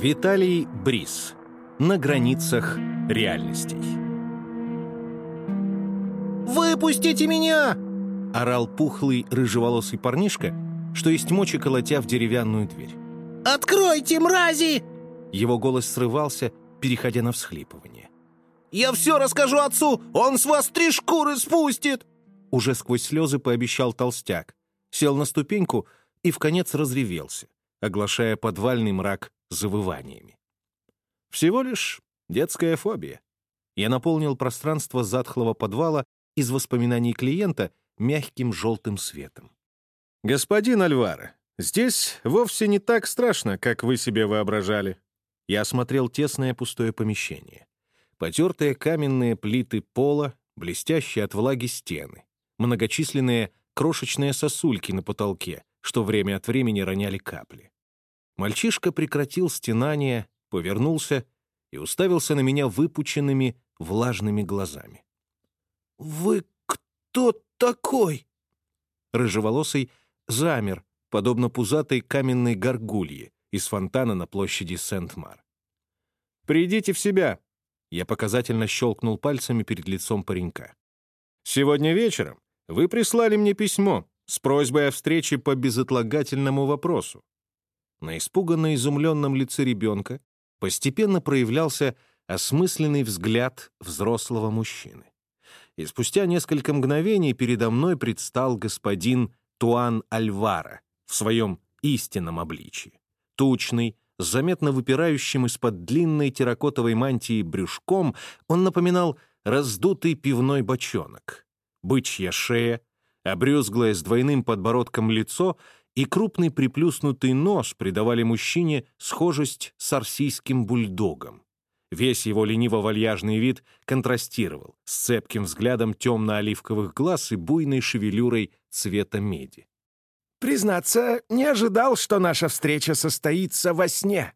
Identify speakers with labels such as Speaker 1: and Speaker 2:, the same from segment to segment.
Speaker 1: Виталий Брис. На границах реальностей.
Speaker 2: «Выпустите меня!»
Speaker 1: — орал пухлый рыжеволосый парнишка, что есть мочи колотя в деревянную дверь.
Speaker 2: «Откройте, мрази!»
Speaker 1: Его голос срывался, переходя на всхлипывание.
Speaker 2: «Я все расскажу отцу! Он с вас три шкуры спустит!»
Speaker 1: Уже сквозь слезы пообещал толстяк, сел на ступеньку и в конец разревелся, оглашая подвальный мрак завываниями. Всего лишь детская фобия. Я наполнил пространство затхлого подвала из воспоминаний клиента мягким желтым светом. «Господин Альвара, здесь вовсе не так страшно, как вы себе воображали». Я осмотрел тесное пустое помещение. Потертые каменные плиты пола, блестящие от влаги стены, многочисленные крошечные сосульки на потолке, что время от времени роняли капли. Мальчишка прекратил стенание, повернулся и уставился на меня выпученными, влажными глазами.
Speaker 2: «Вы кто такой?»
Speaker 1: Рыжеволосый замер, подобно пузатой каменной горгулье из фонтана на площади Сент-Мар. «Придите в себя!» Я показательно щелкнул пальцами перед лицом паренька. «Сегодня вечером вы прислали мне письмо с просьбой о встрече по безотлагательному вопросу. На испуганно изумленном лице ребенка постепенно проявлялся осмысленный взгляд взрослого мужчины. И спустя несколько мгновений передо мной предстал господин Туан Альвара в своем истинном обличии. Тучный, с заметно выпирающим из-под длинной терракотовой мантии брюшком, он напоминал раздутый пивной бочонок. Бычья шея, обрюзглое с двойным подбородком лицо и крупный приплюснутый нос придавали мужчине схожесть с арсийским бульдогом. Весь его лениво-вальяжный вид контрастировал с цепким взглядом темно-оливковых глаз и буйной шевелюрой цвета меди.
Speaker 2: «Признаться, не ожидал, что наша встреча состоится во сне».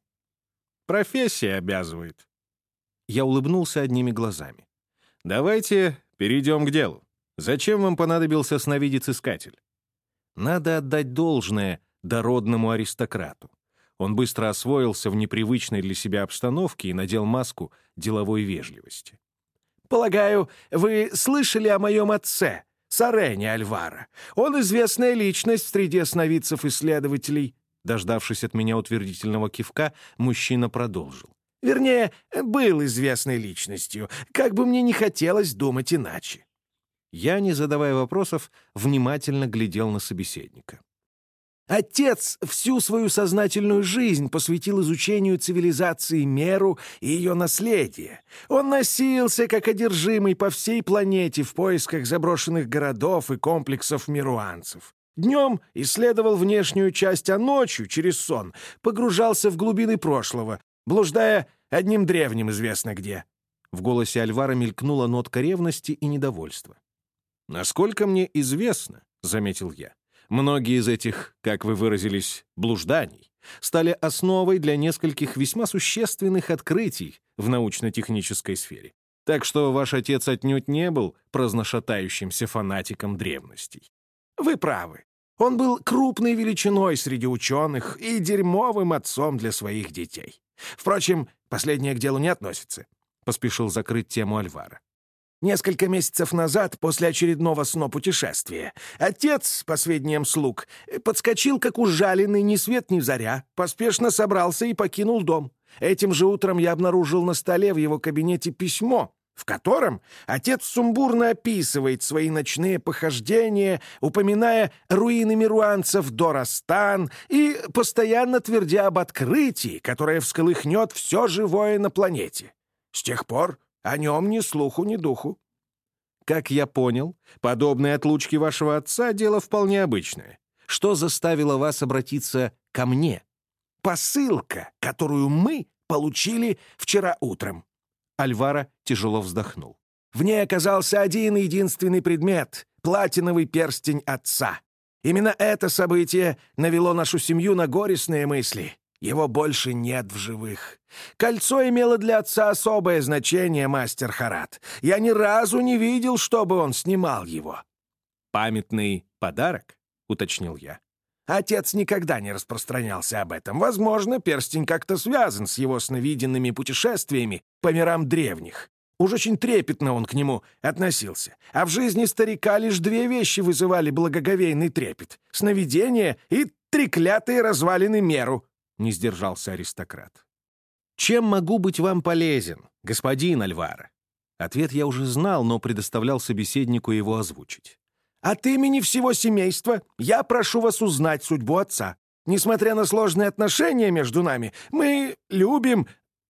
Speaker 1: «Профессия обязывает». Я улыбнулся одними глазами. «Давайте перейдем к делу. Зачем вам понадобился сновидец-искатель?» Надо отдать должное дородному аристократу. Он быстро освоился в непривычной для себя обстановке и надел маску деловой вежливости.
Speaker 2: «Полагаю, вы слышали о моем отце, Сарене Альвара. Он известная личность среди сновидцев-исследователей».
Speaker 1: Дождавшись от меня утвердительного кивка, мужчина продолжил.
Speaker 2: «Вернее, был известной личностью, как бы мне не хотелось думать иначе.
Speaker 1: Я, не задавая вопросов, внимательно глядел на собеседника.
Speaker 2: Отец всю свою сознательную жизнь посвятил изучению цивилизации Меру и ее наследия. Он носился, как одержимый, по всей планете в поисках заброшенных городов и комплексов меруанцев. Днем исследовал внешнюю часть, а ночью, через сон, погружался в глубины прошлого, блуждая одним древним известно где.
Speaker 1: В голосе Альвара мелькнула нотка ревности и недовольства. «Насколько мне известно», — заметил я, многие из этих, как вы выразились, блужданий стали основой для нескольких весьма существенных открытий в научно-технической сфере. Так что ваш отец отнюдь не был праздношатающимся фанатиком древностей.
Speaker 2: Вы правы. Он был крупной величиной среди ученых и дерьмовым отцом для своих детей. Впрочем, последнее к делу не относится. Поспешил закрыть тему Альвара. Несколько месяцев назад, после очередного сно-путешествия, отец, по сведениям слуг, подскочил, как ужаленный, ни свет ни заря, поспешно собрался и покинул дом. Этим же утром я обнаружил на столе в его кабинете письмо, в котором отец сумбурно описывает свои ночные похождения, упоминая руины мируанцев Дорастан и постоянно твердя об открытии, которое всколыхнет все живое на планете. С тех пор о нем ни слуху, ни духу.
Speaker 1: Как я понял, подобные отлучки вашего отца — дело вполне обычное. Что заставило вас обратиться ко мне?
Speaker 2: Посылка, которую мы получили вчера утром.
Speaker 1: Альвара тяжело вздохнул.
Speaker 2: В ней оказался один единственный предмет — платиновый перстень отца. Именно это событие навело нашу семью на горестные мысли. Его больше нет в живых. Кольцо имело для отца особое значение, мастер Харат. Я ни разу не видел, чтобы он снимал его».
Speaker 1: «Памятный подарок?» — уточнил я.
Speaker 2: Отец никогда не распространялся об этом. Возможно, перстень как-то связан с его сновиденными путешествиями по мирам древних. Уж очень трепетно он к нему относился. А в жизни старика лишь две вещи вызывали благоговейный трепет — сновидение и треклятые развалины меру, — не сдержался аристократ.
Speaker 1: «Чем могу быть вам полезен, господин Альвара?» Ответ я уже знал, но предоставлял собеседнику его озвучить.
Speaker 2: От имени всего семейства я прошу вас узнать судьбу отца. Несмотря на сложные отношения между нами, мы любим,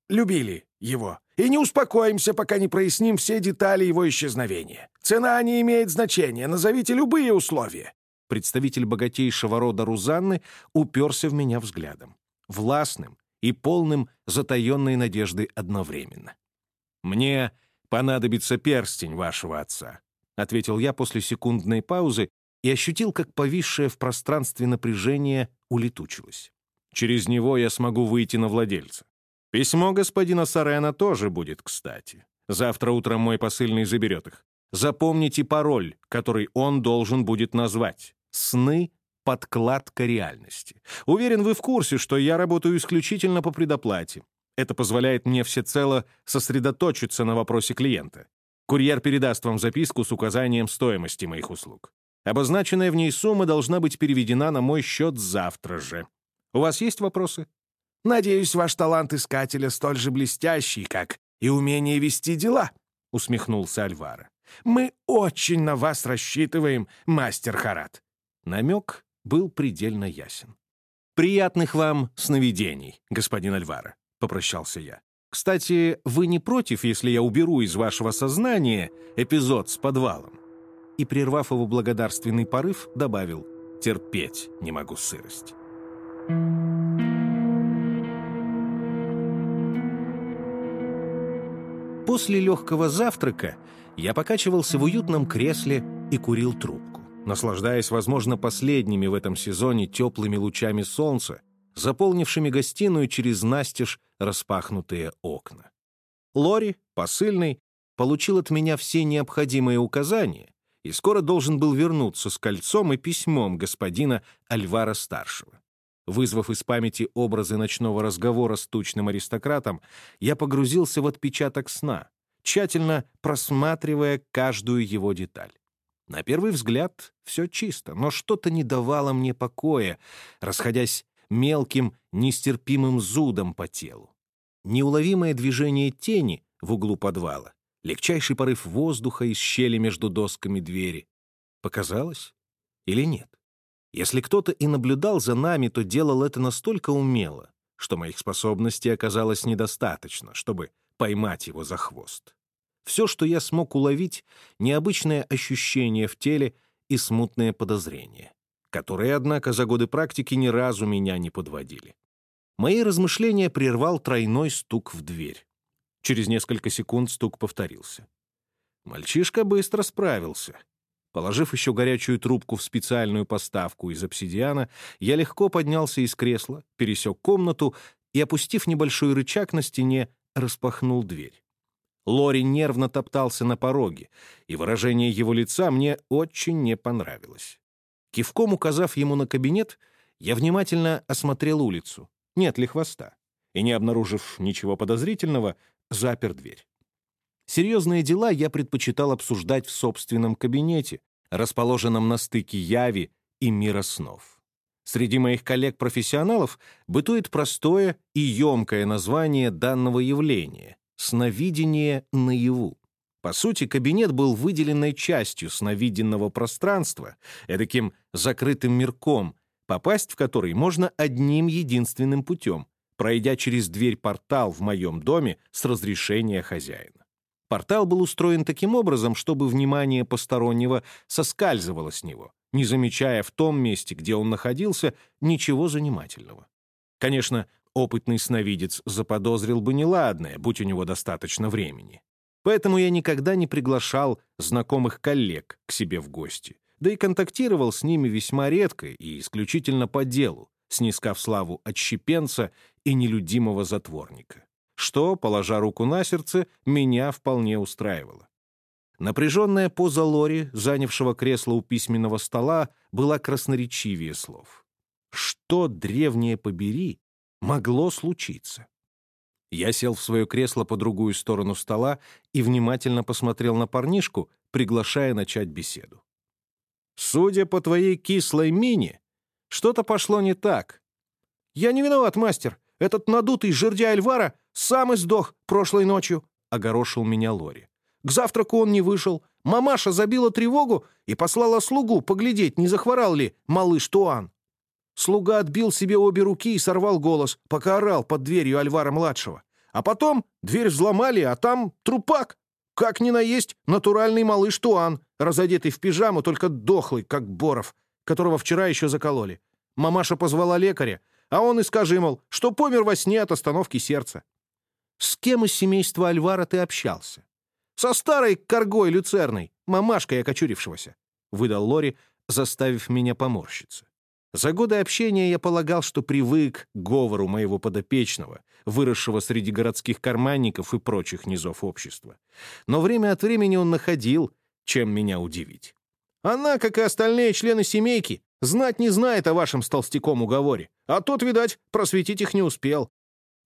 Speaker 2: любили его. И не успокоимся, пока не проясним все детали его исчезновения. Цена не имеет значения, назовите любые условия».
Speaker 1: Представитель богатейшего рода Рузанны уперся в меня взглядом. Властным и полным затаенной надежды одновременно. «Мне понадобится перстень вашего отца. — ответил я после секундной паузы и ощутил, как повисшее в пространстве напряжение улетучилось. Через него я смогу выйти на владельца. Письмо господина Сарена тоже будет кстати. Завтра утром мой посыльный заберет их. Запомните пароль, который он должен будет назвать. «Сны — подкладка реальности». Уверен, вы в курсе, что я работаю исключительно по предоплате. Это позволяет мне всецело сосредоточиться на вопросе клиента. Курьер передаст вам записку с указанием стоимости моих услуг. Обозначенная в ней сумма должна быть переведена на мой счет завтра же. У вас есть вопросы?
Speaker 2: Надеюсь, ваш талант искателя столь же блестящий, как и умение вести дела, — усмехнулся Альвара. Мы очень на вас рассчитываем, мастер Харат.
Speaker 1: Намек был предельно ясен. «Приятных вам сновидений, господин Альвара», — попрощался я. Кстати, вы не против, если я уберу из вашего сознания эпизод с подвалом?» И, прервав его благодарственный порыв, добавил «Терпеть не могу сырость». После легкого завтрака я покачивался в уютном кресле и курил трубку, наслаждаясь, возможно, последними в этом сезоне теплыми лучами солнца, заполнившими гостиную через настежь распахнутые окна. Лори, посыльный, получил от меня все необходимые указания и скоро должен был вернуться с кольцом и письмом господина Альвара-старшего. Вызвав из памяти образы ночного разговора с тучным аристократом, я погрузился в отпечаток сна, тщательно просматривая каждую его деталь. На первый взгляд все чисто, но что-то не давало мне покоя, расходясь мелким, нестерпимым зудом по телу. Неуловимое движение тени в углу подвала, легчайший порыв воздуха из щели между досками двери. Показалось? Или нет? Если кто-то и наблюдал за нами, то делал это настолько умело, что моих способностей оказалось недостаточно, чтобы поймать его за хвост. Все, что я смог уловить, — необычное ощущение в теле и смутное подозрение которые, однако, за годы практики ни разу меня не подводили. Мои размышления прервал тройной стук в дверь. Через несколько секунд стук повторился. Мальчишка быстро справился. Положив еще горячую трубку в специальную поставку из обсидиана, я легко поднялся из кресла, пересек комнату и, опустив небольшой рычаг на стене, распахнул дверь. Лори нервно топтался на пороге, и выражение его лица мне очень не понравилось. Кивком указав ему на кабинет, я внимательно осмотрел улицу, нет ли хвоста, и, не обнаружив ничего подозрительного, запер дверь. Серьезные дела я предпочитал обсуждать в собственном кабинете, расположенном на стыке яви и мира снов. Среди моих коллег-профессионалов бытует простое и емкое название данного явления — сновидение наяву. По сути, кабинет был выделенной частью сновиденного пространства, эдаким закрытым мирком, попасть в который можно одним единственным путем, пройдя через дверь-портал в моем доме с разрешения хозяина. Портал был устроен таким образом, чтобы внимание постороннего соскальзывало с него, не замечая в том месте, где он находился, ничего занимательного. Конечно, опытный сновидец заподозрил бы неладное, будь у него достаточно времени. Поэтому я никогда не приглашал знакомых коллег к себе в гости, да и контактировал с ними весьма редко и исключительно по делу, снискав славу отщепенца и нелюдимого затворника. Что, положа руку на сердце, меня вполне устраивало. Напряженная поза Лори, занявшего кресло у письменного стола, была красноречивее слов. Что, древнее побери, могло случиться? Я сел в свое кресло по другую сторону стола и внимательно посмотрел на парнишку, приглашая начать беседу. «Судя по твоей кислой мине, что-то пошло не так».
Speaker 2: «Я не виноват, мастер. Этот надутый жердя Альвара сам и сдох прошлой ночью», — огорошил меня Лори. «К завтраку он не вышел. Мамаша забила тревогу и послала слугу поглядеть, не захворал ли малыш Туан. Слуга отбил себе обе руки и сорвал голос, пока орал под дверью Альвара-младшего. А потом дверь взломали, а там трупак. Как ни наесть, натуральный малыш Туан, разодетый в пижаму, только дохлый, как Боров, которого вчера еще закололи. Мамаша позвала лекаря, а он и скажи, мол, что помер во сне от остановки сердца.
Speaker 1: С кем из семейства Альвара ты общался?
Speaker 2: Со старой коргой люцерной, мамашкой окочурившегося, — выдал Лори, заставив меня поморщиться.
Speaker 1: За годы общения я полагал, что привык к говору моего подопечного, выросшего среди городских карманников и прочих низов общества. Но время от времени он находил, чем меня удивить.
Speaker 2: Она, как и остальные члены семейки, знать не знает о вашем с уговоре, а тот, видать, просветить их не успел.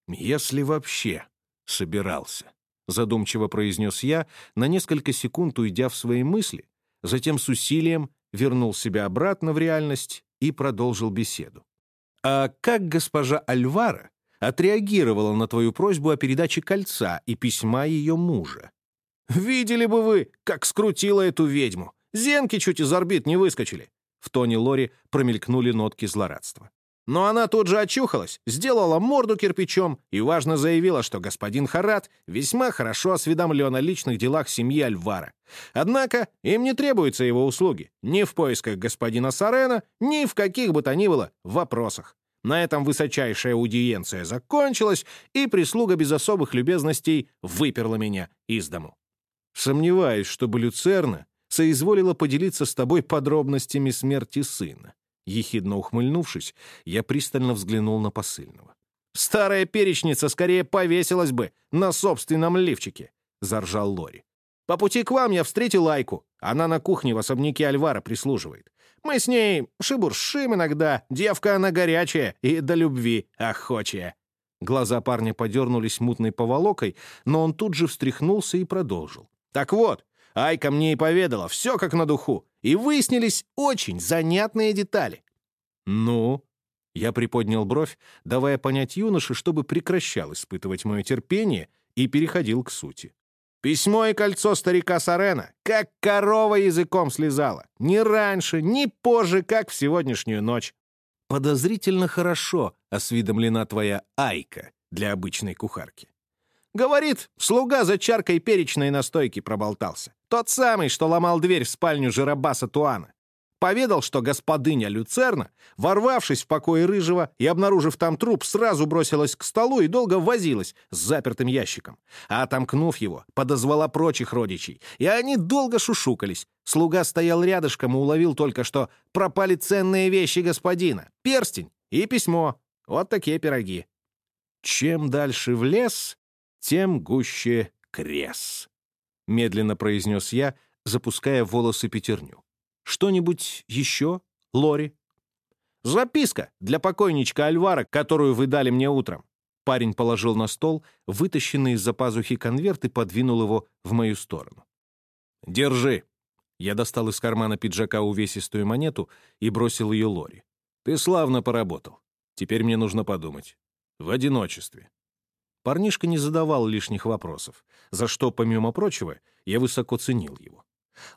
Speaker 1: Если вообще собирался, задумчиво произнес я, на несколько секунд уйдя в свои мысли, затем с усилием вернул себя обратно в реальность и продолжил беседу. «А как госпожа Альвара отреагировала на твою просьбу о передаче кольца и письма ее мужа?»
Speaker 2: «Видели бы вы, как скрутила эту ведьму! Зенки чуть из орбит не выскочили!» В тоне Лори промелькнули нотки злорадства. Но она тут же очухалась, сделала морду кирпичом и важно заявила, что господин Харат весьма хорошо осведомлен о личных делах семьи Альвара. Однако им не требуются его услуги ни в поисках господина Сарена, ни в каких бы то ни было вопросах. На этом высочайшая аудиенция закончилась, и прислуга без особых любезностей выперла меня из дому.
Speaker 1: Сомневаюсь, чтобы Люцерна соизволила поделиться с тобой подробностями смерти сына. Ехидно ухмыльнувшись, я пристально взглянул на посыльного.
Speaker 2: «Старая перечница скорее повесилась бы на собственном лифчике», — заржал Лори. «По пути к вам я встретил Айку. Она на кухне в особняке Альвара прислуживает. Мы с ней шибуршим иногда. Девка она горячая и до любви охочая».
Speaker 1: Глаза парня подернулись мутной поволокой, но он тут же встряхнулся и продолжил.
Speaker 2: «Так вот, Айка мне и поведала, все как на духу, и выяснились очень занятные детали.
Speaker 1: «Ну?» Я приподнял бровь, давая понять юноше, чтобы прекращал испытывать мое терпение и переходил к сути.
Speaker 2: Письмо и кольцо старика Сарена, как корова языком слезала. Ни раньше, ни позже, как в сегодняшнюю ночь.
Speaker 1: Подозрительно хорошо осведомлена твоя Айка для обычной кухарки.
Speaker 2: Говорит, слуга за чаркой перечной настойки проболтался. Тот самый, что ломал дверь в спальню Жиробаса Туана. Поведал, что господыня Люцерна, ворвавшись в покой Рыжего и обнаружив там труп, сразу бросилась к столу и долго возилась с запертым ящиком. А отомкнув его, подозвала прочих родичей, и они долго шушукались. Слуга стоял рядышком и уловил только, что пропали ценные вещи господина, перстень и письмо. Вот такие пироги.
Speaker 1: Чем дальше в лес, тем гуще крес», — медленно произнес я, запуская волосы пятерню. «Что-нибудь еще, Лори?»
Speaker 2: «Записка для покойничка Альвара, которую вы дали мне утром».
Speaker 1: Парень положил на стол, вытащенный из-за пазухи конверт и подвинул его в мою сторону. «Держи». Я достал из кармана пиджака увесистую монету и бросил ее Лори. «Ты славно поработал. Теперь мне нужно подумать. В одиночестве. Парнишка не задавал лишних вопросов, за что, помимо прочего, я высоко ценил его.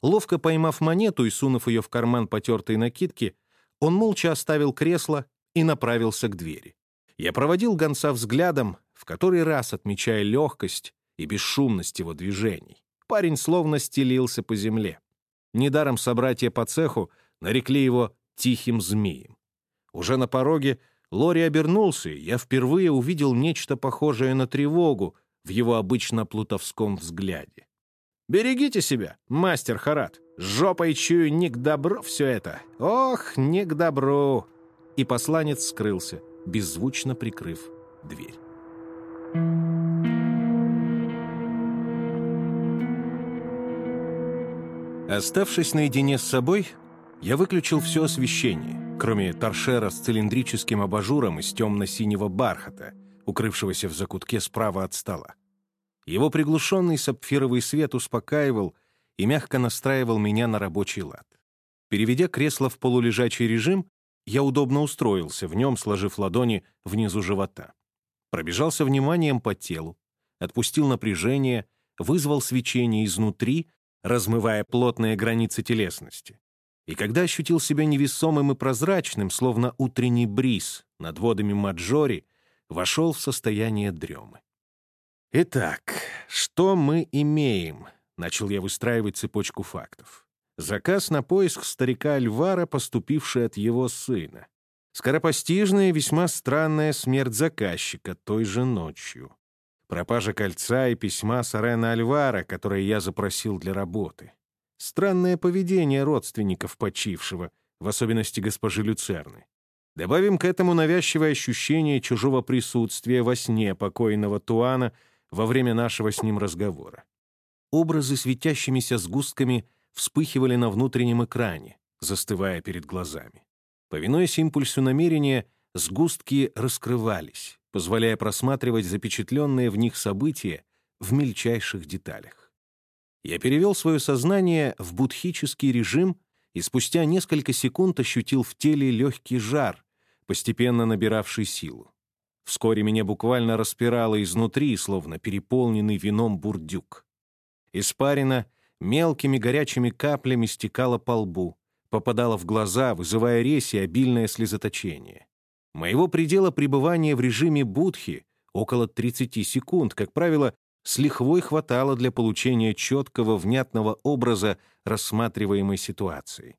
Speaker 1: Ловко поймав монету и сунув ее в карман потертой накидки, он молча оставил кресло и направился к двери. Я проводил гонца взглядом, в который раз отмечая легкость и бесшумность его движений. Парень словно стелился по земле. Недаром собратья по цеху нарекли его «тихим змеем». Уже на пороге Лори обернулся, и я впервые увидел нечто похожее на тревогу в его обычно плутовском взгляде.
Speaker 2: «Берегите себя, мастер Харат. Жопой чую не к добру все это. Ох, не к добру!»
Speaker 1: И посланец скрылся, беззвучно прикрыв дверь. Оставшись наедине с собой, я выключил все освещение кроме торшера с цилиндрическим абажуром из темно-синего бархата, укрывшегося в закутке справа от стола. Его приглушенный сапфировый свет успокаивал и мягко настраивал меня на рабочий лад. Переведя кресло в полулежачий режим, я удобно устроился в нем, сложив ладони внизу живота. Пробежался вниманием по телу, отпустил напряжение, вызвал свечение изнутри, размывая плотные границы телесности. И когда ощутил себя невесомым и прозрачным, словно утренний бриз над водами Маджори, вошел в состояние дремы. «Итак, что мы имеем?» — начал я выстраивать цепочку фактов. Заказ на поиск старика Альвара, поступивший от его сына. Скоропостижная весьма странная смерть заказчика той же ночью. Пропажа кольца и письма Сарена Альвара, которое я запросил для работы. Странное поведение родственников почившего, в особенности госпожи Люцерны. Добавим к этому навязчивое ощущение чужого присутствия во сне покойного Туана во время нашего с ним разговора. Образы светящимися сгустками вспыхивали на внутреннем экране, застывая перед глазами. Повинуясь импульсу намерения, сгустки раскрывались, позволяя просматривать запечатленные в них события в мельчайших деталях. Я перевел свое сознание в будхический режим и спустя несколько секунд ощутил в теле легкий жар, постепенно набиравший силу. Вскоре меня буквально распирало изнутри, словно переполненный вином бурдюк. Испарина мелкими горячими каплями стекала по лбу, попадала в глаза, вызывая резь и обильное слезоточение. Моего предела пребывания в режиме будхи около 30 секунд, как правило, с лихвой хватало для получения четкого, внятного образа рассматриваемой ситуации.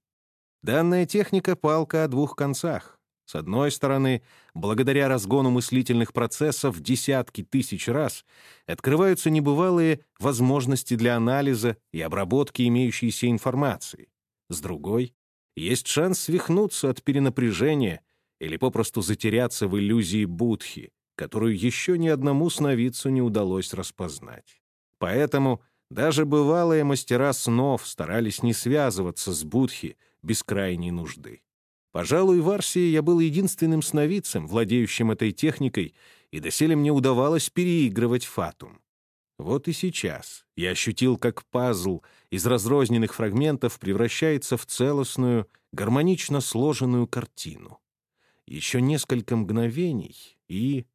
Speaker 1: Данная техника — палка о двух концах. С одной стороны, благодаря разгону мыслительных процессов десятки тысяч раз открываются небывалые возможности для анализа и обработки имеющейся информации. С другой, есть шанс свихнуться от перенапряжения или попросту затеряться в иллюзии будхи, которую еще ни одному сновидцу не удалось распознать. Поэтому даже бывалые мастера снов старались не связываться с Будхи без крайней нужды. Пожалуй, в Арсии я был единственным сновидцем, владеющим этой техникой, и доселе мне удавалось переигрывать фатум. Вот и сейчас я ощутил, как пазл из разрозненных фрагментов превращается в целостную, гармонично сложенную картину. Еще несколько мгновений, и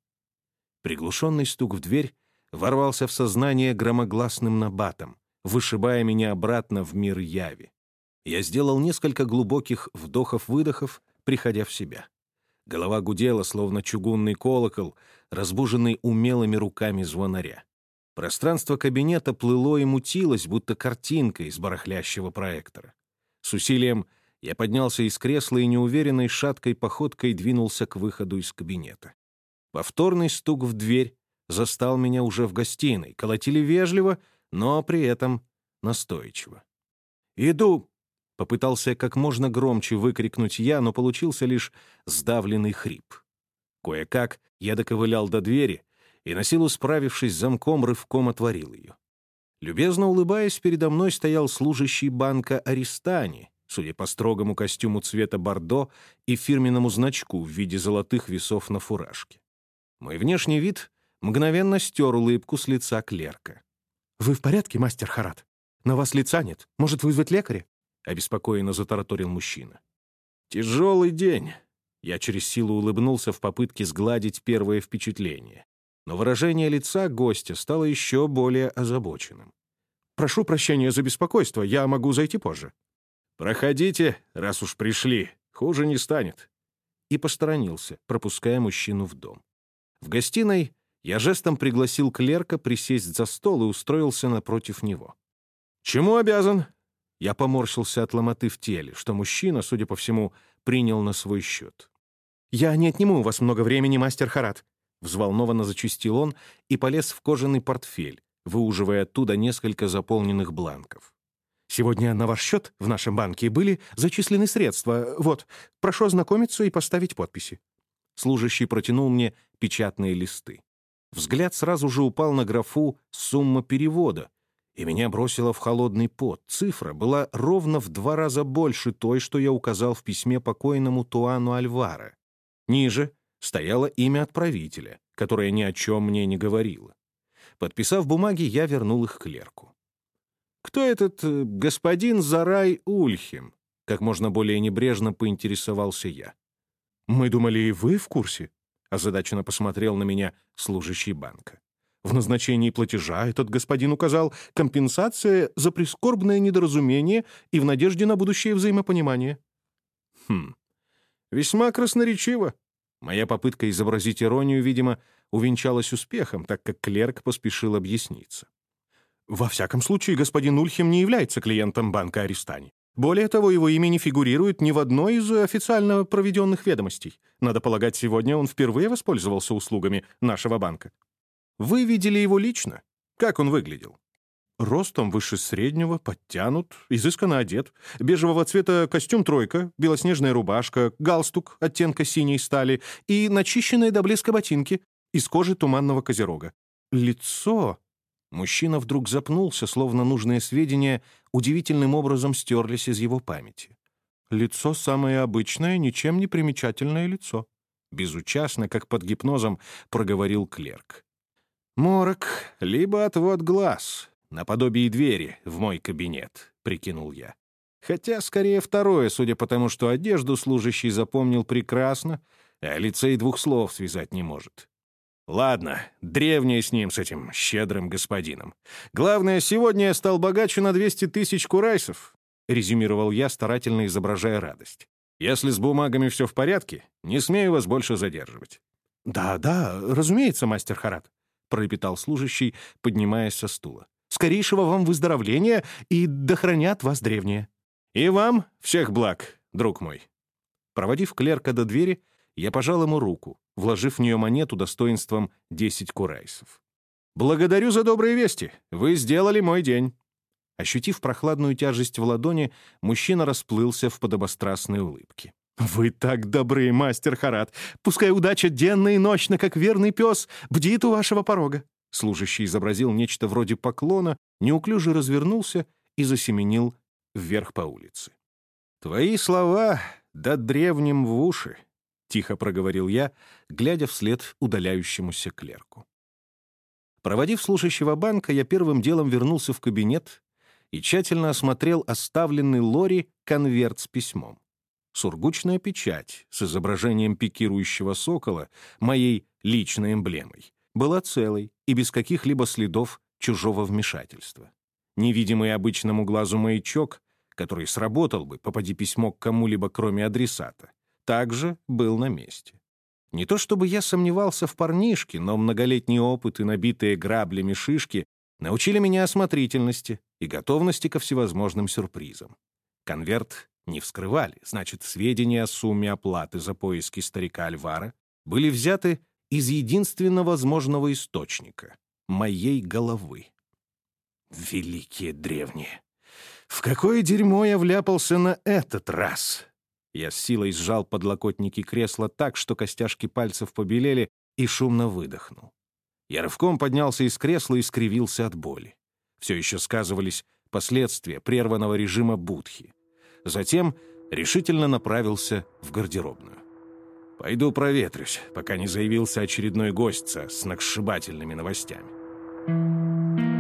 Speaker 1: Приглушенный стук в дверь ворвался в сознание громогласным набатом, вышибая меня обратно в мир яви. Я сделал несколько глубоких вдохов-выдохов, приходя в себя. Голова гудела, словно чугунный колокол, разбуженный умелыми руками звонаря. Пространство кабинета плыло и мутилось, будто картинка из барахлящего проектора. С усилием я поднялся из кресла и неуверенной шаткой походкой двинулся к выходу из кабинета. Повторный стук в дверь застал меня уже в гостиной. Колотили вежливо, но при этом настойчиво. «Иду!» — попытался как можно громче выкрикнуть я, но получился лишь сдавленный хрип. Кое-как я доковылял до двери и, на силу справившись с замком, рывком отворил ее. Любезно улыбаясь, передо мной стоял служащий банка Аристани, судя по строгому костюму цвета бордо и фирменному значку в виде золотых весов на фуражке. Мой внешний вид мгновенно стер улыбку с лица клерка.
Speaker 2: «Вы в порядке, мастер Харат? На вас лица нет. Может, вызвать лекаря?» — обеспокоенно затараторил мужчина.
Speaker 1: «Тяжелый день». Я через силу улыбнулся в попытке сгладить первое впечатление. Но выражение лица гостя стало еще более озабоченным.
Speaker 2: «Прошу прощения за беспокойство, я могу зайти позже».
Speaker 1: «Проходите, раз уж пришли, хуже не станет». И посторонился, пропуская мужчину в дом. В гостиной я жестом пригласил клерка присесть за стол и устроился напротив него. «Чему обязан?» Я поморщился от ломоты в теле, что мужчина, судя по всему, принял на свой счет.
Speaker 2: «Я не отниму у вас много времени, мастер Харат», — взволнованно зачистил он и полез в кожаный портфель, выуживая оттуда несколько заполненных бланков. «Сегодня на ваш счет в нашем банке были зачислены средства. Вот, прошу ознакомиться и поставить подписи».
Speaker 1: Служащий протянул мне печатные листы. Взгляд сразу же упал на графу «Сумма перевода», и меня бросило в холодный пот. Цифра была ровно в два раза больше той, что я указал в письме покойному Туану Альвара. Ниже стояло имя отправителя, которое ни о чем мне не говорило. Подписав бумаги, я вернул их клерку. «Кто этот э, господин Зарай Ульхим?» Как можно более небрежно поинтересовался я. «Мы думали, и вы в курсе?» Озадаченно посмотрел на меня служащий банка. В назначении платежа этот господин указал компенсация за прискорбное недоразумение и в надежде на будущее взаимопонимание. Хм, весьма красноречиво. Моя попытка изобразить иронию, видимо, увенчалась успехом, так как клерк поспешил объясниться. Во всяком случае, господин Ульхем не является клиентом банка Аристани. Более того, его имя не фигурирует ни в одной из официально проведенных ведомостей. Надо полагать, сегодня он впервые воспользовался услугами нашего банка. Вы видели его лично? Как он выглядел? Ростом выше среднего, подтянут, изысканно одет. Бежевого цвета костюм «тройка», белоснежная рубашка, галстук оттенка синей стали и начищенные до блеска ботинки из кожи туманного козерога. Лицо... Мужчина вдруг запнулся, словно нужные сведения удивительным образом стерлись из его памяти. Лицо самое обычное, ничем не примечательное лицо. Безучастно, как под гипнозом, проговорил клерк. «Морок, либо отвод глаз, наподобие двери в мой кабинет», — прикинул я. Хотя, скорее, второе, судя по тому, что одежду служащий запомнил прекрасно, а лицей двух слов связать не может. Ладно, древнее с ним, с этим щедрым господином. Главное, сегодня я стал богаче на 200 тысяч курайсов, — резюмировал я, старательно изображая радость. Если с бумагами все в порядке, не смею вас больше задерживать. «Да, да, разумеется, мастер Харат», — пролепетал служащий, поднимаясь со стула. «Скорейшего вам выздоровления и дохранят вас древние». «И вам всех благ, друг мой». Проводив клерка до двери, я пожал ему руку, вложив в нее монету достоинством 10 курайсов. «Благодарю за добрые вести. Вы сделали мой день». Ощутив прохладную тяжесть в ладони, мужчина расплылся в подобострастной улыбке. «Вы так добры, мастер Харат! Пускай удача денно и ночно, как верный пес, бдит у вашего порога!» Служащий изобразил нечто вроде поклона, неуклюже развернулся и засеменил вверх по улице. «Твои слова да древним в уши!» — тихо проговорил я, глядя вслед удаляющемуся клерку. Проводив служащего банка, я первым делом вернулся в кабинет и тщательно осмотрел оставленный Лори конверт с письмом сургучная печать с изображением пикирующего сокола, моей личной эмблемой, была целой и без каких-либо следов чужого вмешательства. Невидимый обычному глазу маячок, который сработал бы, попади письмо к кому-либо, кроме адресата, также был на месте. Не то чтобы я сомневался в парнишке, но многолетний опыт и набитые граблями шишки научили меня осмотрительности и готовности ко всевозможным сюрпризам. Конверт не вскрывали, значит, сведения о сумме оплаты за поиски старика Альвара были взяты из единственно возможного источника — моей головы. Великие древние! В какое дерьмо я вляпался на этот раз? Я с силой сжал подлокотники кресла так, что костяшки пальцев побелели, и шумно выдохнул. Я рывком поднялся из кресла и скривился от боли. Все еще сказывались последствия прерванного режима Будхи. Затем решительно направился в гардеробную. «Пойду проветрюсь, пока не заявился очередной гость со сногсшибательными новостями».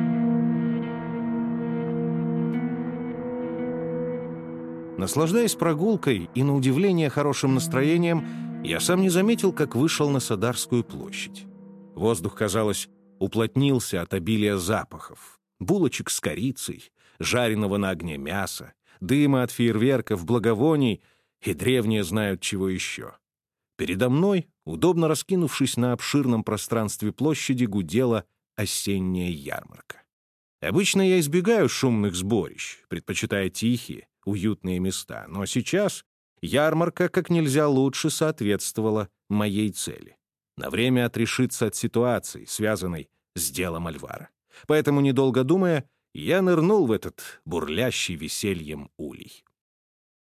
Speaker 1: Наслаждаясь прогулкой и, на удивление, хорошим настроением, я сам не заметил, как вышел на Садарскую площадь. Воздух, казалось, уплотнился от обилия запахов. Булочек с корицей, жареного на огне мяса, дыма от фейерверков, благовоний и древние знают чего еще. Передо мной, удобно раскинувшись на обширном пространстве площади, гудела осенняя ярмарка. Обычно я избегаю шумных сборищ, предпочитая тихие, уютные места, но сейчас ярмарка как нельзя лучше соответствовала моей цели. На время отрешиться от ситуации, связанной с делом Альвара. Поэтому, недолго думая, я нырнул в этот бурлящий весельем улей.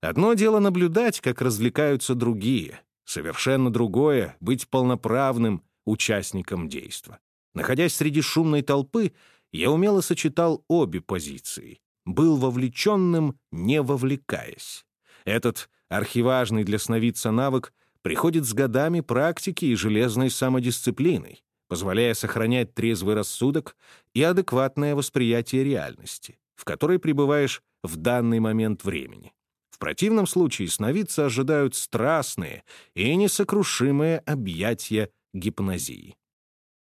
Speaker 1: Одно дело наблюдать, как развлекаются другие, совершенно другое — быть полноправным участником действа. Находясь среди шумной толпы, я умело сочетал обе позиции. Был вовлеченным, не вовлекаясь. Этот архиважный для сновидца навык приходит с годами практики и железной самодисциплиной, позволяя сохранять трезвый рассудок и адекватное восприятие реальности, в которой пребываешь в данный момент времени. В противном случае сновидца ожидают страстные и несокрушимые объятия гипнозии.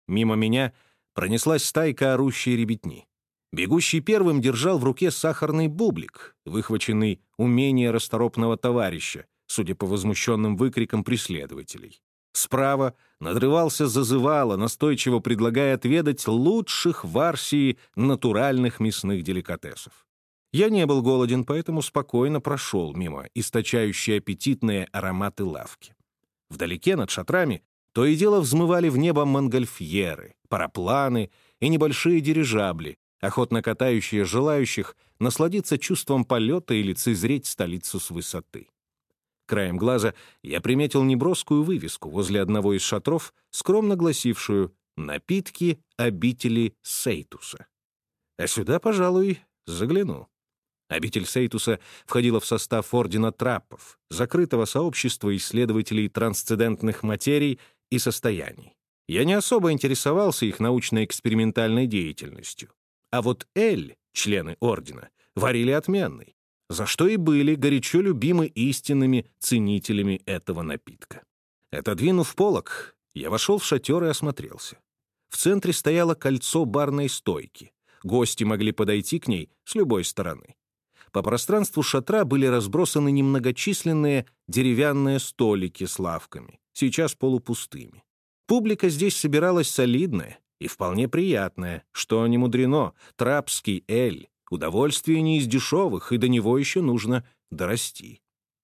Speaker 1: Мимо меня пронеслась стайка орущей ребятни. Бегущий первым держал в руке сахарный бублик, выхваченный умение расторопного товарища, судя по возмущенным выкрикам преследователей. Справа надрывался зазывало, настойчиво предлагая отведать лучших в Арсии натуральных мясных деликатесов. Я не был голоден, поэтому спокойно прошел мимо источающие аппетитные ароматы лавки. Вдалеке над шатрами то и дело взмывали в небо монгольфьеры, парапланы и небольшие дирижабли, охотно катающие желающих насладиться чувством полета и лицезреть столицу с высоты. Краем глаза я приметил неброскую вывеску возле одного из шатров, скромно гласившую «Напитки обители Сейтуса». А сюда, пожалуй, загляну. Обитель Сейтуса входила в состав Ордена Траппов, закрытого сообщества исследователей трансцендентных материй и состояний. Я не особо интересовался их научно-экспериментальной деятельностью. А вот Эль, члены Ордена, варили отменный, за что и были горячо любимы истинными ценителями этого напитка. Отодвинув полок, я вошел в шатер и осмотрелся. В центре стояло кольцо барной стойки. Гости могли подойти к ней с любой стороны. По пространству шатра были разбросаны немногочисленные деревянные столики с лавками, сейчас полупустыми. Публика здесь собиралась солидная и вполне приятная, что не мудрено, трапский эль, удовольствие не из дешевых, и до него еще нужно дорасти.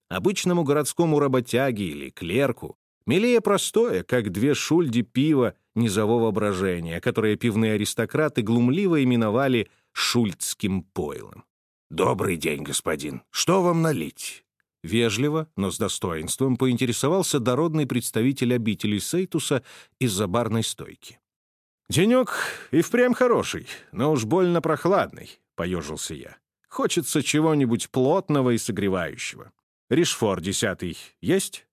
Speaker 1: Обычному городскому работяге или клерку милее простое, как две шульди пива низового брожения, которые пивные аристократы глумливо именовали шульцким пойлом. «Добрый день, господин. Что вам налить?» Вежливо, но с достоинством поинтересовался дородный представитель обители Сейтуса из-за барной стойки. «Денек и впрямь хороший, но уж больно прохладный», — поежился я. «Хочется чего-нибудь плотного и согревающего. Ришфор десятый есть?»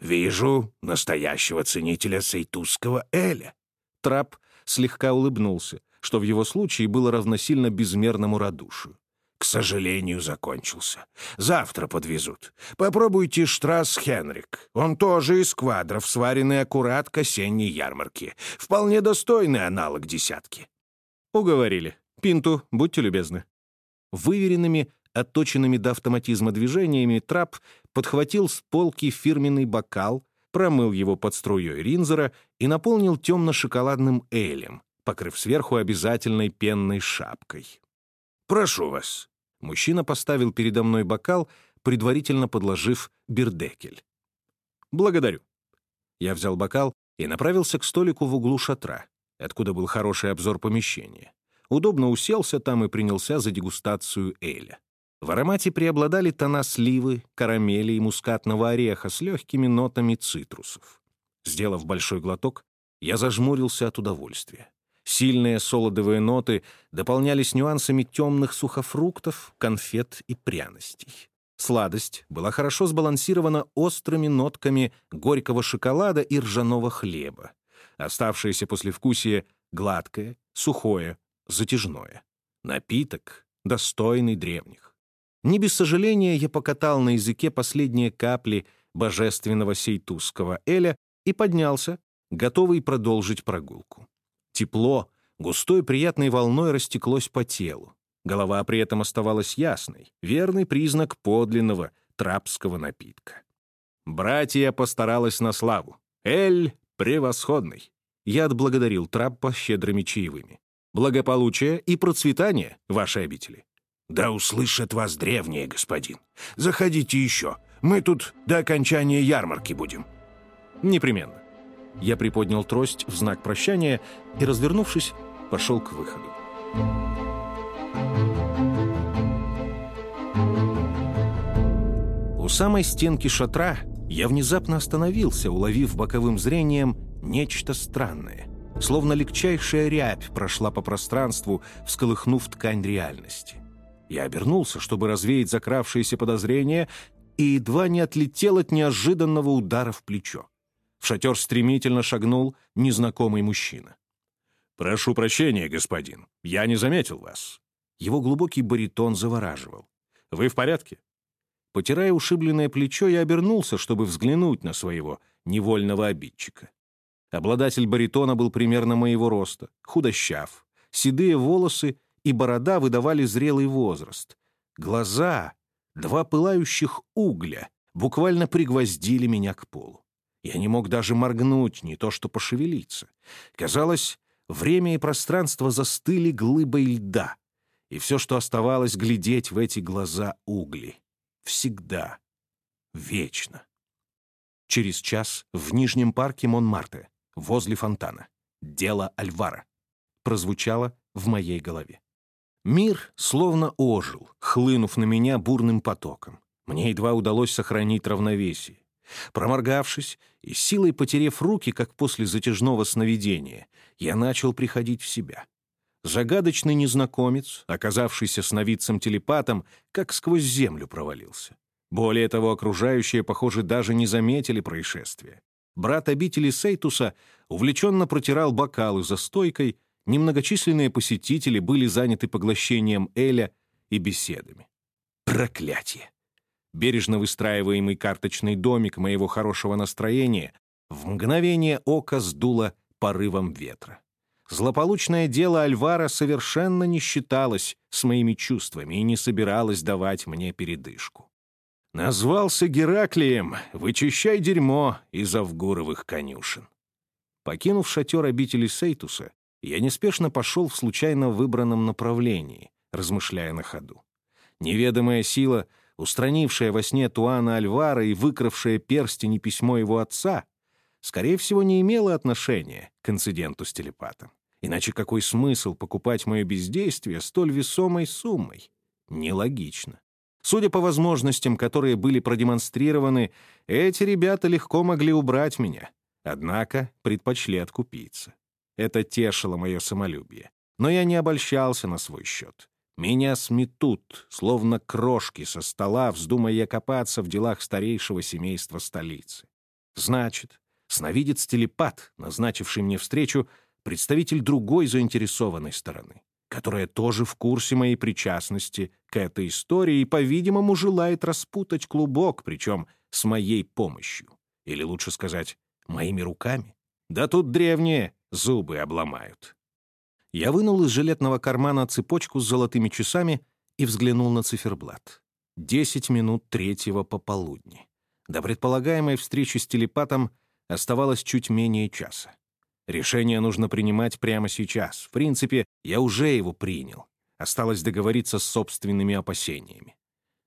Speaker 1: «Вижу настоящего ценителя сейтусского эля». Трап слегка улыбнулся, что в его случае было равносильно безмерному радушию к сожалению, закончился. Завтра подвезут. Попробуйте Штрасс Хенрик. Он тоже из квадров, сваренный аккурат к осенней ярмарке. Вполне достойный аналог десятки. Уговорили. Пинту, будьте любезны. Выверенными, отточенными до автоматизма движениями, трап подхватил с полки фирменный бокал, промыл его под струей ринзера и наполнил темно-шоколадным элем, покрыв сверху обязательной пенной шапкой. «Прошу вас», Мужчина поставил передо мной бокал, предварительно подложив бердекель. «Благодарю». Я взял бокал и направился к столику в углу шатра, откуда был хороший обзор помещения. Удобно уселся там и принялся за дегустацию эля. В аромате преобладали тона сливы, карамели и мускатного ореха с легкими нотами цитрусов. Сделав большой глоток, я зажмурился от удовольствия. Сильные солодовые ноты дополнялись нюансами темных сухофруктов, конфет и пряностей. Сладость была хорошо сбалансирована острыми нотками горького шоколада и ржаного хлеба. Оставшееся послевкусие гладкое, сухое, затяжное. Напиток, достойный древних. Не без сожаления я покатал на языке последние капли божественного сейтузского эля и поднялся, готовый продолжить прогулку. Тепло, густой приятной волной растеклось по телу. Голова при этом оставалась ясной, верный признак подлинного трапского напитка. Братья постаралась на славу. Эль превосходный. Я отблагодарил Траппа щедрыми чаевыми. Благополучие и процветание вашей обители. Да услышат вас древние, господин. Заходите еще. Мы тут до окончания ярмарки будем. Непременно. Я приподнял трость в знак прощания и, развернувшись, пошел к выходу. У самой стенки шатра я внезапно остановился, уловив боковым зрением нечто странное. Словно легчайшая рябь прошла по пространству, всколыхнув ткань реальности. Я обернулся, чтобы развеять закравшиеся подозрения, и едва не отлетел от неожиданного удара в плечо. В шатер стремительно шагнул незнакомый мужчина. «Прошу прощения, господин, я не заметил вас». Его глубокий баритон завораживал. «Вы в порядке?» Потирая ушибленное плечо, я обернулся, чтобы взглянуть на своего невольного обидчика. Обладатель баритона был примерно моего роста, худощав. Седые волосы и борода выдавали зрелый возраст. Глаза, два пылающих угля, буквально пригвоздили меня к полу. Я не мог даже моргнуть, не то что пошевелиться. Казалось, время и пространство застыли глыбой льда, и все, что оставалось, глядеть в эти глаза угли. Всегда. Вечно. Через час в Нижнем парке Монмарте, возле фонтана. Дело Альвара. Прозвучало в моей голове. Мир словно ожил, хлынув на меня бурным потоком. Мне едва удалось сохранить равновесие. Проморгавшись и силой потерев руки, как после затяжного сновидения, я начал приходить в себя. Загадочный незнакомец, оказавшийся сновидцем-телепатом, как сквозь землю провалился. Более того, окружающие, похоже, даже не заметили происшествия. Брат обители Сейтуса увлеченно протирал бокалы за стойкой, немногочисленные посетители были заняты поглощением Эля и беседами. Проклятие! Бережно выстраиваемый карточный домик моего хорошего настроения в мгновение ока сдуло порывом ветра. Злополучное дело Альвара совершенно не считалось с моими чувствами и не собиралось давать мне передышку. Назвался Гераклием, вычищай дерьмо из Авгуровых конюшен. Покинув шатер обители Сейтуса, я неспешно пошел в случайно выбранном направлении, размышляя на ходу. Неведомая сила, устранившая во сне Туана Альвара и выкравшая перстень и письмо его отца, скорее всего, не имела отношения к инциденту с телепатом. Иначе какой смысл покупать мое бездействие столь весомой суммой? Нелогично. Судя по возможностям, которые были продемонстрированы, эти ребята легко могли убрать меня. Однако предпочли откупиться. Это тешило мое самолюбие. Но я не обольщался на свой счет. Меня сметут, словно крошки со стола, вздумая копаться в делах старейшего семейства столицы. Значит, сновидец-телепат, назначивший мне встречу, представитель другой заинтересованной стороны, которая тоже в курсе моей причастности к этой истории и, по-видимому, желает распутать клубок, причем с моей помощью. Или лучше сказать, моими руками. Да тут древние зубы обломают. Я вынул из жилетного кармана цепочку с золотыми часами и взглянул на циферблат. Десять минут третьего пополудни. До предполагаемой встречи с телепатом оставалось чуть менее часа. Решение нужно принимать прямо сейчас. В принципе, я уже его принял. Осталось договориться с собственными опасениями.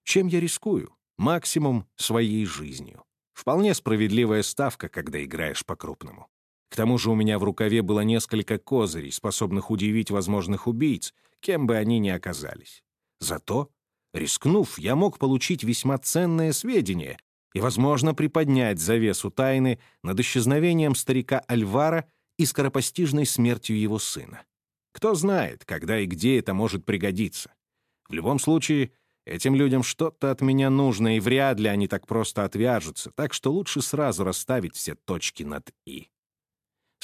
Speaker 1: Чем я рискую? Максимум своей жизнью. Вполне справедливая ставка, когда играешь по-крупному. К тому же у меня в рукаве было несколько козырей, способных удивить возможных убийц, кем бы они ни оказались. Зато, рискнув, я мог получить весьма ценные сведения и, возможно, приподнять завесу тайны над исчезновением старика Альвара и скоропостижной смертью его сына. Кто знает, когда и где это может пригодиться. В любом случае, этим людям что-то от меня нужно, и вряд ли они так просто отвяжутся, так что лучше сразу расставить все точки над «и».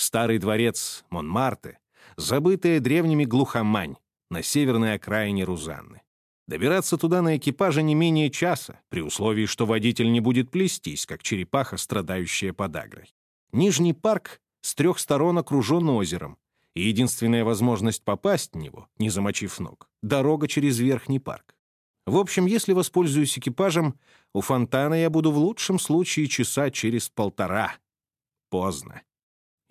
Speaker 1: Старый дворец Монмарте, забытая древними глухомань на северной окраине Рузанны. Добираться туда на экипаже не менее часа, при условии, что водитель не будет плестись, как черепаха, страдающая подагрой. Нижний парк с трех сторон окружен озером, и единственная возможность попасть в него, не замочив ног, дорога через Верхний парк. В общем, если воспользуюсь экипажем, у фонтана я буду в лучшем случае часа через полтора. Поздно.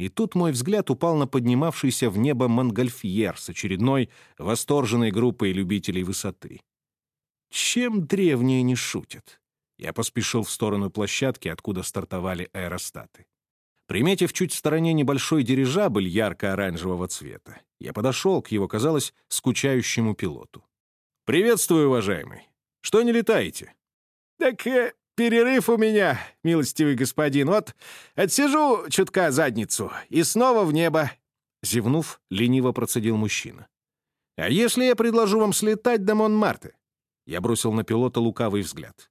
Speaker 1: И тут мой взгляд упал на поднимавшийся в небо Монгольфьер с очередной восторженной группой любителей высоты. Чем древние не шутят? Я поспешил в сторону площадки, откуда стартовали аэростаты. Приметив чуть в стороне небольшой дирижабль ярко-оранжевого цвета, я подошел к его, казалось, скучающему пилоту. «Приветствую, уважаемый. Что не летаете?»
Speaker 2: «Так э, перерыв у меня, милостивый господин. Вот отсижу чутка задницу и снова в небо.
Speaker 1: Зевнув, лениво процедил мужчина. «А если я предложу вам слетать до Монмарте?» Я бросил на пилота лукавый взгляд.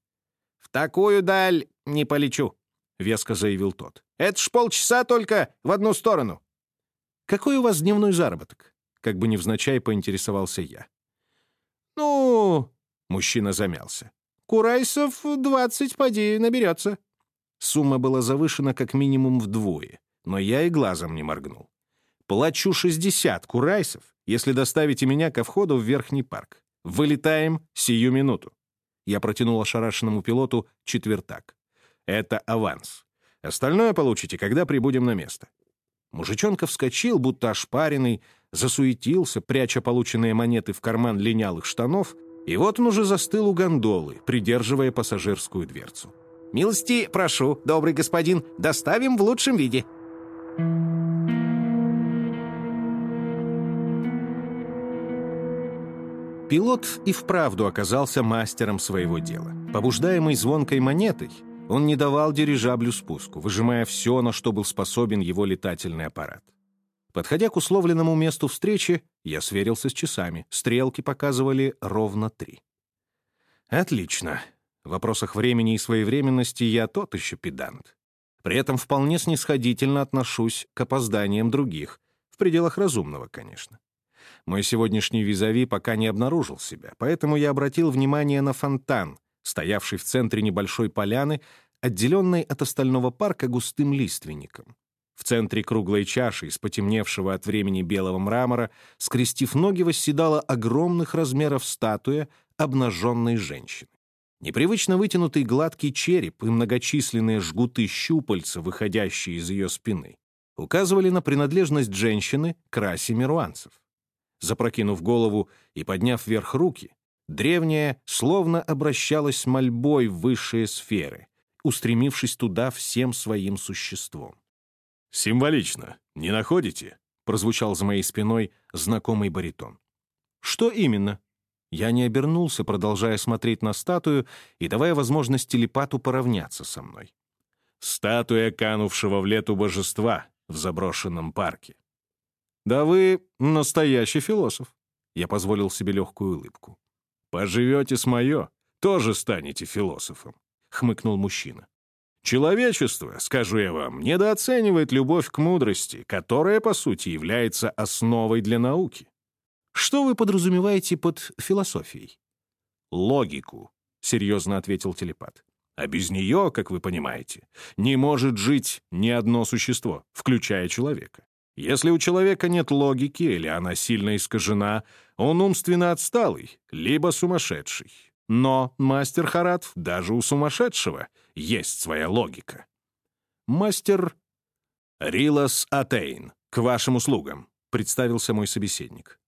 Speaker 1: «В такую даль не полечу», — веско заявил тот. «Это ж полчаса только в одну сторону». «Какой у вас дневной заработок?» Как бы невзначай поинтересовался я. «Ну...» — мужчина замялся. «Курайсов двадцать, поди, наберется». Сумма была завышена как минимум вдвое, но я и глазом не моргнул. «Плачу шестьдесят курайсов, если доставите меня ко входу в Верхний парк. Вылетаем сию минуту». Я протянул ошарашенному пилоту четвертак. «Это аванс. Остальное получите, когда прибудем на место». Мужичонка вскочил, будто ошпаренный, засуетился, пряча полученные монеты в карман линялых штанов, и вот он уже застыл у гондолы, придерживая пассажирскую дверцу. «Милости прошу, добрый господин, доставим в лучшем виде». Пилот и вправду оказался мастером своего дела. Побуждаемый звонкой монетой, он не давал дирижаблю спуску, выжимая все, на что был способен его летательный аппарат. Подходя к условленному месту встречи, я сверился с часами. Стрелки показывали ровно три. Отлично. В вопросах времени и своевременности я тот еще педант. При этом вполне снисходительно отношусь к опозданиям других, в пределах разумного, конечно. Мой сегодняшний визави пока не обнаружил себя, поэтому я обратил внимание на фонтан, стоявший в центре небольшой поляны, отделенной от остального парка густым лиственником. В центре круглой чаши из потемневшего от времени белого мрамора, скрестив ноги, восседала огромных размеров статуя обнаженной женщины. Непривычно вытянутый гладкий череп и многочисленные жгуты щупальца, выходящие из ее спины, указывали на принадлежность женщины к расе меруанцев. Запрокинув голову и подняв вверх руки, древняя словно обращалась мольбой в высшие сферы, устремившись туда всем своим существом.
Speaker 2: «Символично, не находите?» — прозвучал за моей спиной знакомый баритон.
Speaker 1: «Что именно?» Я не обернулся, продолжая смотреть на статую и давая возможность телепату поравняться со мной.
Speaker 2: «Статуя канувшего в лету божества в заброшенном парке».
Speaker 1: «Да вы настоящий философ», — я позволил себе легкую улыбку.
Speaker 2: «Поживете с мое, тоже станете философом», — хмыкнул мужчина. Человечество, скажу я вам, недооценивает любовь к мудрости, которая, по сути, является основой для науки.
Speaker 1: Что вы подразумеваете под философией?
Speaker 2: Логику, серьезно ответил телепат. А без нее, как вы понимаете, не может жить ни одно существо, включая человека. Если у человека нет логики или она сильно искажена, он умственно отсталый, либо сумасшедший. Но, мастер Харат, даже у сумасшедшего есть своя логика.
Speaker 1: Мастер
Speaker 2: Рилас Атейн, к вашим услугам, представился мой собеседник.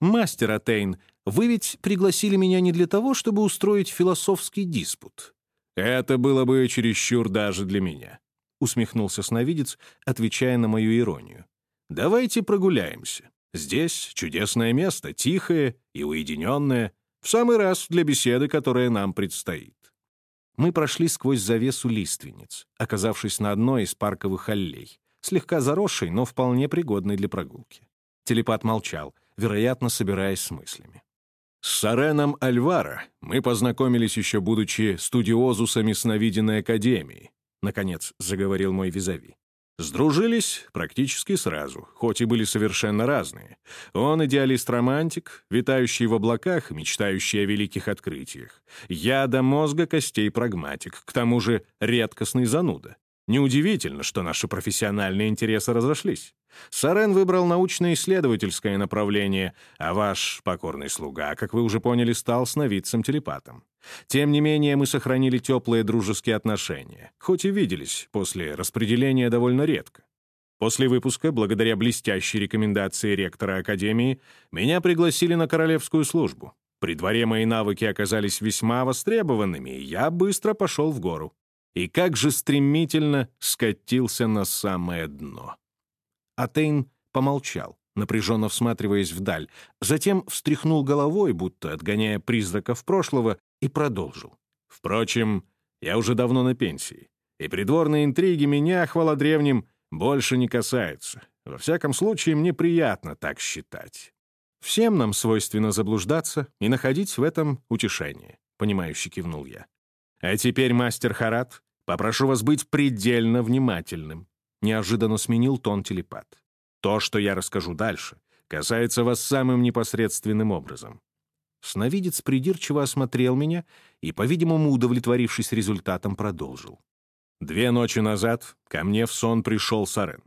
Speaker 1: Мастер Атейн, вы ведь пригласили меня не для того, чтобы устроить философский диспут.
Speaker 2: Это было бы чересчур даже для меня, усмехнулся сновидец, отвечая на мою иронию. Давайте прогуляемся. Здесь чудесное место, тихое и уединенное. В самый раз для беседы, которая нам предстоит.
Speaker 1: Мы прошли сквозь завесу лиственниц, оказавшись на одной из парковых аллей, слегка заросшей, но вполне пригодной для прогулки. Телепат молчал, вероятно, собираясь с мыслями.
Speaker 2: С Сареном Альвара мы познакомились еще будучи студиозусами сновиденной академии, наконец заговорил мой визави. Сдружились практически сразу, хоть и были совершенно разные. Он идеалист-романтик, витающий в облаках, мечтающий о великих открытиях. Я до мозга костей прагматик, к тому же редкостный зануда. Неудивительно, что наши профессиональные интересы разошлись. Сарен выбрал научно-исследовательское направление, а ваш покорный слуга, как вы уже поняли, стал сновидцем-телепатом. Тем не менее, мы сохранили теплые дружеские отношения, хоть и виделись после распределения довольно редко. После выпуска, благодаря блестящей рекомендации ректора Академии, меня пригласили на королевскую службу. При дворе мои навыки оказались весьма востребованными, и я быстро пошел в гору. И как же стремительно скатился на самое дно.
Speaker 1: Атейн помолчал, напряженно всматриваясь вдаль, затем встряхнул головой, будто отгоняя призраков прошлого, и продолжил.
Speaker 2: «Впрочем, я уже давно на пенсии, и придворные интриги меня, хвала древним, больше не касаются.
Speaker 1: Во всяком случае, мне приятно так считать. Всем нам свойственно заблуждаться и находить в этом утешение, — понимающе кивнул я. А теперь, мастер Харат, попрошу вас быть предельно внимательным. Неожиданно сменил тон телепат. То, что я расскажу дальше, касается вас самым непосредственным образом. Сновидец придирчиво осмотрел меня и, по-видимому, удовлетворившись результатом, продолжил. Две ночи назад ко мне в сон пришел Сарен.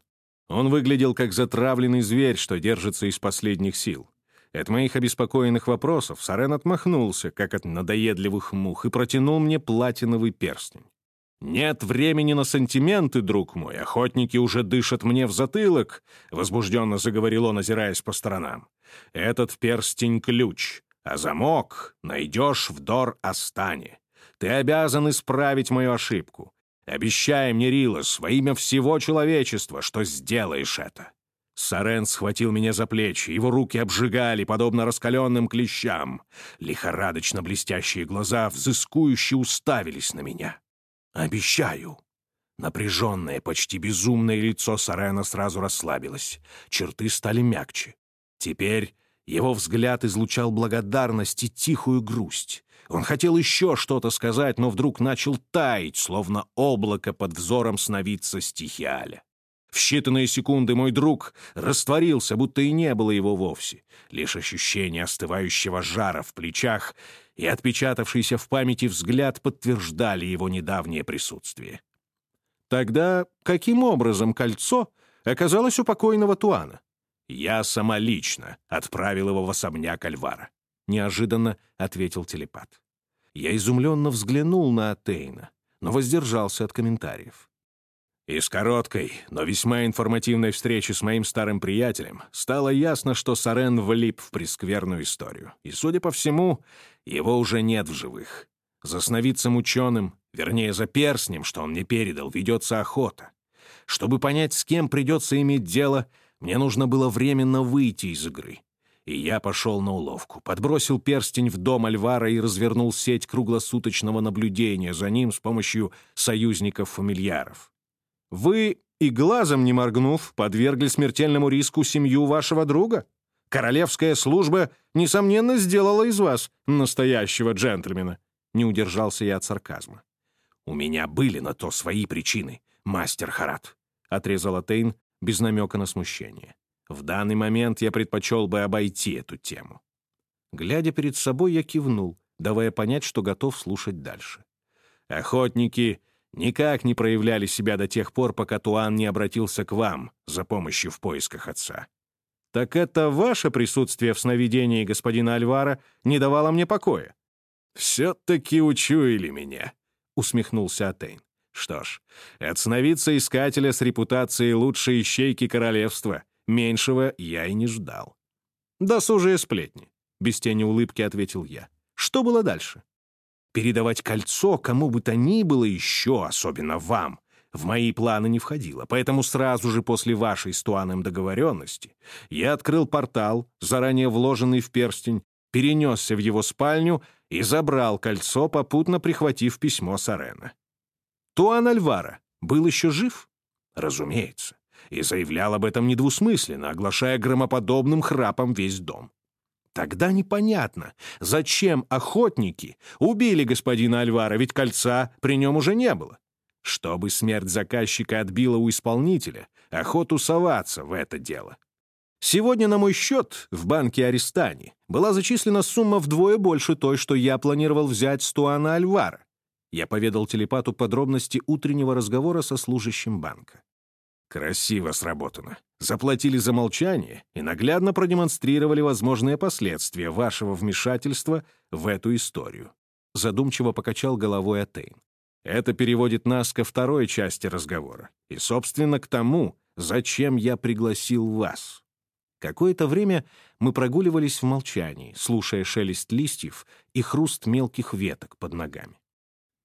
Speaker 1: Он выглядел как затравленный зверь, что держится из последних сил. От моих обеспокоенных вопросов Сарен отмахнулся, как от надоедливых мух, и протянул мне платиновый перстень. «Нет времени на сантименты, друг мой, охотники уже дышат мне в затылок», — возбужденно заговорил он, озираясь по сторонам. «Этот перстень — ключ, а замок найдешь в Дор-Астане. Ты обязан исправить мою ошибку. Обещай мне, Рилос, во имя всего человечества, что сделаешь это». Сарен схватил меня за плечи, его руки обжигали, подобно раскаленным клещам. Лихорадочно блестящие глаза взыскующе уставились на меня. «Обещаю». Напряженное, почти безумное лицо Сарена сразу расслабилось. Черты стали мягче. Теперь его взгляд излучал благодарность и тихую грусть. Он хотел еще что-то сказать, но вдруг начал таять, словно облако под взором сновидца стихиаля. В считанные секунды мой друг растворился, будто и не было его вовсе. Лишь ощущение остывающего жара в плечах и отпечатавшийся в памяти взгляд подтверждали его недавнее присутствие. Тогда каким образом кольцо оказалось у покойного Туана? «Я самолично отправил его в особняк Альвара», — неожиданно ответил телепат. Я изумленно взглянул на Атейна, но воздержался от комментариев. Из короткой, но весьма информативной встречи с моим старым приятелем стало ясно, что Сарен влип в прескверную историю. И, судя по всему, его уже нет в живых. За сновидцем ученым, вернее, за перстнем, что он мне передал, ведется охота. Чтобы понять, с кем придется иметь дело — мне нужно было временно выйти из игры. И я пошел на уловку, подбросил перстень в дом Альвара и развернул сеть круглосуточного наблюдения за ним с помощью союзников-фамильяров. Вы и глазом не моргнув, подвергли смертельному риску семью вашего друга? Королевская служба, несомненно, сделала из вас настоящего джентльмена. Не удержался я от сарказма. «У меня были на то свои причины, мастер Харат», — отрезал Атейн, без намека на смущение. В данный момент я предпочел бы обойти эту тему. Глядя перед собой, я кивнул, давая понять, что готов слушать дальше. Охотники никак не проявляли себя до тех пор, пока Туан не обратился к вам за помощью в поисках отца. Так это ваше присутствие в сновидении господина Альвара не давало мне покоя. «Все-таки учуяли меня», — усмехнулся Атейн. Что ж, отстановиться искателя с репутацией лучшей ищейки королевства. Меньшего я и не ждал. «Досужие сплетни», — без тени улыбки ответил я. «Что было дальше?» «Передавать кольцо кому бы то ни было еще, особенно вам, в мои планы не входило, поэтому сразу же после вашей с Туаном договоренности я открыл портал, заранее вложенный в перстень, перенесся в его спальню и забрал кольцо, попутно прихватив письмо Сарена. Туан Альвара был еще жив? Разумеется. И заявлял об этом недвусмысленно, оглашая громоподобным храпом весь дом. Тогда непонятно, зачем охотники убили господина Альвара, ведь кольца при нем уже не было. Чтобы смерть заказчика отбила у исполнителя, охоту соваться в это дело. Сегодня на мой счет в банке Аристани была зачислена сумма вдвое больше той, что я планировал взять с Туана Альвара. Я поведал телепату подробности утреннего разговора со служащим банка. Красиво сработано. Заплатили за молчание и наглядно продемонстрировали возможные последствия вашего вмешательства в эту историю. Задумчиво покачал головой Атейн. Это переводит нас ко второй части разговора и, собственно, к тому, зачем я пригласил вас. Какое-то время мы прогуливались в молчании, слушая шелест листьев и хруст мелких веток под ногами.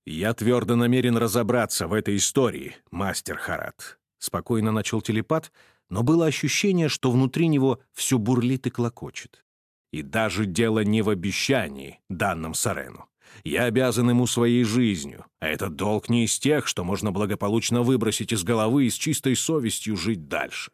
Speaker 1: «Я твердо намерен разобраться в этой истории, мастер Харат», — спокойно начал телепат, но было ощущение, что внутри него все бурлит и клокочет. «И даже дело не в обещании, данном Сарену. Я обязан ему своей жизнью, а этот долг не из тех, что можно благополучно выбросить из головы и с чистой совестью жить дальше.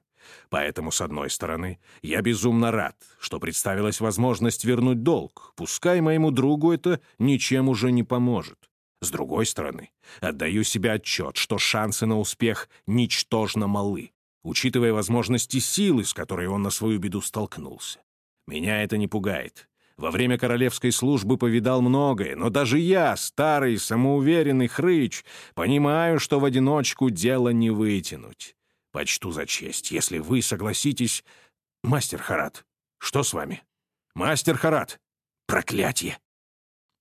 Speaker 2: Поэтому, с одной стороны, я безумно рад, что представилась возможность вернуть долг, пускай моему другу это ничем уже не поможет. С другой стороны, отдаю себе отчет, что шансы на успех ничтожно малы, учитывая возможности силы, с которой он на свою беду столкнулся. Меня это не пугает. Во время королевской службы повидал многое, но даже я, старый, самоуверенный хрыч, понимаю, что в одиночку дело не вытянуть. Почту за честь, если вы согласитесь... Мастер Харат, что с вами? Мастер Харат! Проклятие!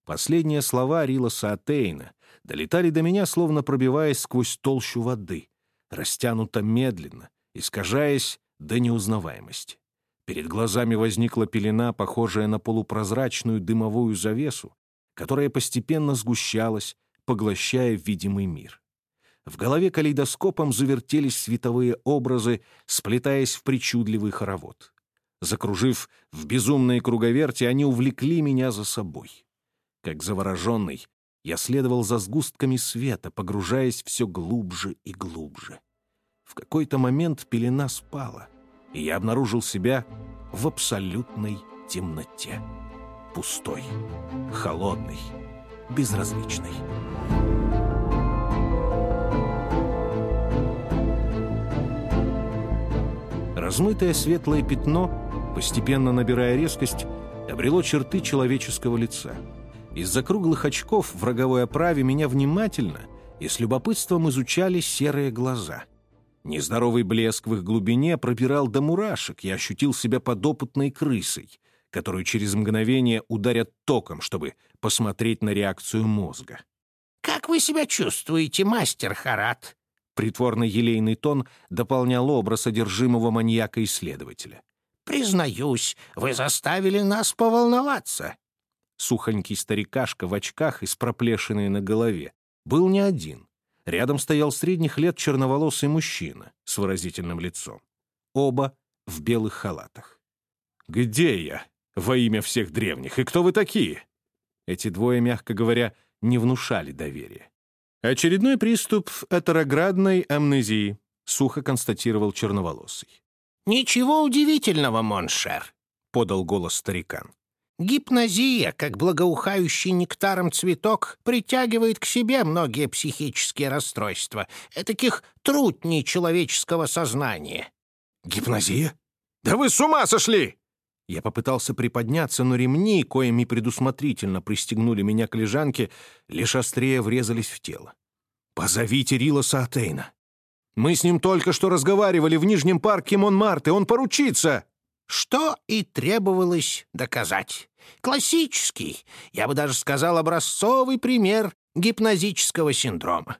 Speaker 1: Последние слова Рилоса Атейна долетали до меня, словно пробиваясь сквозь толщу воды, растянуто медленно, искажаясь до неузнаваемости. Перед глазами возникла пелена, похожая на полупрозрачную дымовую завесу, которая постепенно сгущалась, поглощая видимый мир. В голове калейдоскопом завертелись световые образы, сплетаясь в причудливый хоровод. Закружив в безумные круговерти, они увлекли меня за собой. Как завороженный, я следовал за сгустками света, погружаясь все глубже и глубже. В какой-то момент пелена спала — и я обнаружил себя в абсолютной темноте. Пустой, холодный, безразличный. Размытое светлое пятно, постепенно набирая резкость, обрело черты человеческого лица. Из-за круглых очков в роговой оправе меня внимательно и с любопытством изучали серые глаза — Нездоровый блеск в их глубине пробирал до мурашек, я ощутил себя подопытной крысой, которую через мгновение ударят током, чтобы посмотреть на реакцию мозга.
Speaker 3: «Как вы себя чувствуете, мастер Харат?»
Speaker 1: Притворный елейный тон дополнял образ содержимого маньяка-исследователя.
Speaker 3: «Признаюсь, вы заставили нас поволноваться».
Speaker 1: Сухонький старикашка в очках и с проплешиной на голове был не один. Рядом стоял средних лет черноволосый мужчина с выразительным лицом. Оба в белых халатах. «Где я? Во имя всех древних. И кто вы такие?» Эти двое, мягко говоря, не внушали доверия. «Очередной приступ антероградной амнезии», — сухо констатировал черноволосый.
Speaker 3: «Ничего удивительного, мон шер», — подал голос старикан. Гипнозия, как благоухающий нектаром цветок, притягивает к себе многие психические расстройства, таких трутней человеческого сознания.
Speaker 2: «Гипнозия? Да вы с ума сошли!»
Speaker 1: Я попытался приподняться, но ремни, коими предусмотрительно пристегнули меня к лежанке, лишь острее врезались в тело. «Позовите Рилоса Атейна. Мы с ним только что разговаривали в Нижнем парке Монмарте, он поручится!»
Speaker 3: Что и требовалось доказать. Классический, я бы даже сказал, образцовый пример гипнозического синдрома.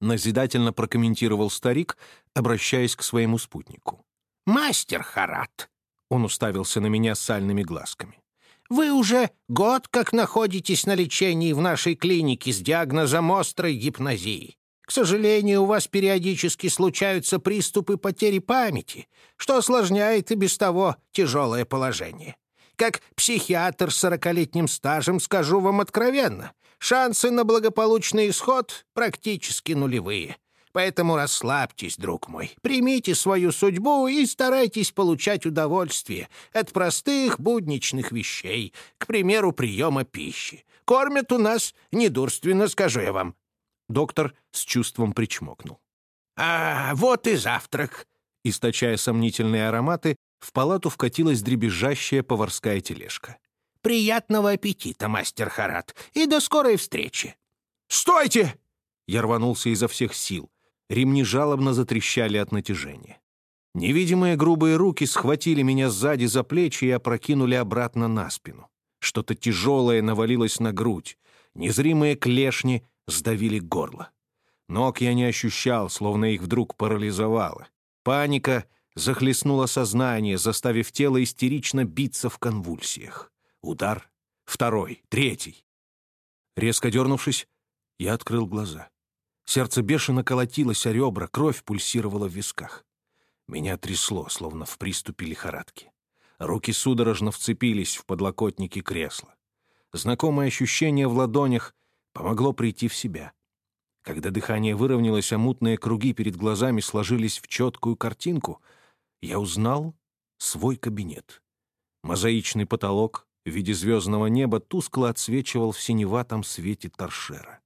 Speaker 1: Назидательно прокомментировал старик, обращаясь к своему спутнику.
Speaker 3: «Мастер Харат», — он уставился на меня сальными глазками, «вы уже год как находитесь на лечении в нашей клинике с диагнозом острой гипнозии. К сожалению, у вас периодически случаются приступы потери памяти, что осложняет и без того тяжелое положение. Как психиатр с сорокалетним стажем скажу вам откровенно, шансы на благополучный исход практически нулевые. Поэтому расслабьтесь, друг мой, примите свою судьбу и старайтесь получать удовольствие от простых будничных вещей, к примеру, приема пищи. Кормят у нас недурственно, скажу я вам.
Speaker 1: Доктор с чувством причмокнул.
Speaker 3: «А, вот и завтрак!»
Speaker 1: Источая сомнительные ароматы, в палату вкатилась дребезжащая поварская тележка.
Speaker 3: «Приятного аппетита, мастер Харат, и до скорой встречи!»
Speaker 2: «Стойте!»
Speaker 1: Я рванулся изо всех сил. Ремни жалобно затрещали от натяжения. Невидимые грубые руки схватили меня сзади за плечи и опрокинули обратно на спину. Что-то тяжелое навалилось на грудь. Незримые клешни сдавили горло. Ног я не ощущал, словно их вдруг парализовало. Паника захлестнула сознание, заставив тело истерично биться в конвульсиях. Удар, второй, третий. Резко дернувшись, я открыл глаза. Сердце бешено колотилось о ребра, кровь пульсировала в висках. Меня трясло, словно в приступе лихорадки. Руки судорожно вцепились в подлокотники кресла. Знакомое ощущение в ладонях помогло прийти в себя. Когда дыхание выровнялось, а мутные круги перед глазами сложились в четкую картинку, я узнал свой кабинет. Мозаичный потолок в виде звездного неба тускло отсвечивал в синеватом свете торшера.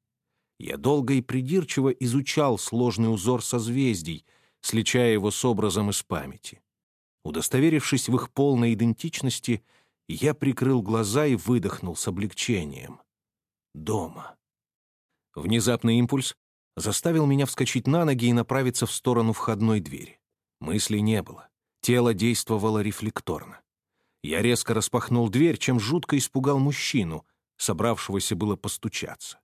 Speaker 1: Я долго и придирчиво изучал сложный узор созвездий, сличая его с образом из памяти. Удостоверившись в их полной идентичности, я прикрыл глаза и выдохнул с облегчением. Дома. Внезапный импульс заставил меня вскочить на ноги и направиться в сторону входной двери. Мыслей не было. Тело действовало рефлекторно. Я резко распахнул дверь, чем жутко испугал мужчину, собравшегося было постучаться.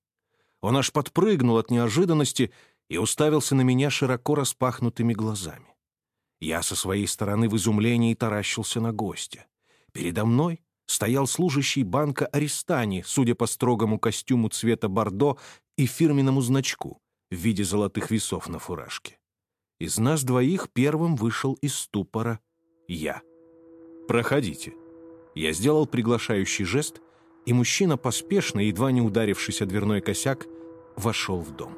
Speaker 1: Он аж подпрыгнул от неожиданности и уставился на меня широко распахнутыми глазами. Я со своей стороны в изумлении таращился на гостя. Передо мной стоял служащий банка Аристани, судя по строгому костюму цвета бордо и фирменному значку в виде золотых весов на фуражке. Из нас двоих первым вышел из ступора я. «Проходите». Я сделал приглашающий жест — и мужчина поспешно, едва не ударившись о дверной косяк, вошел в дом.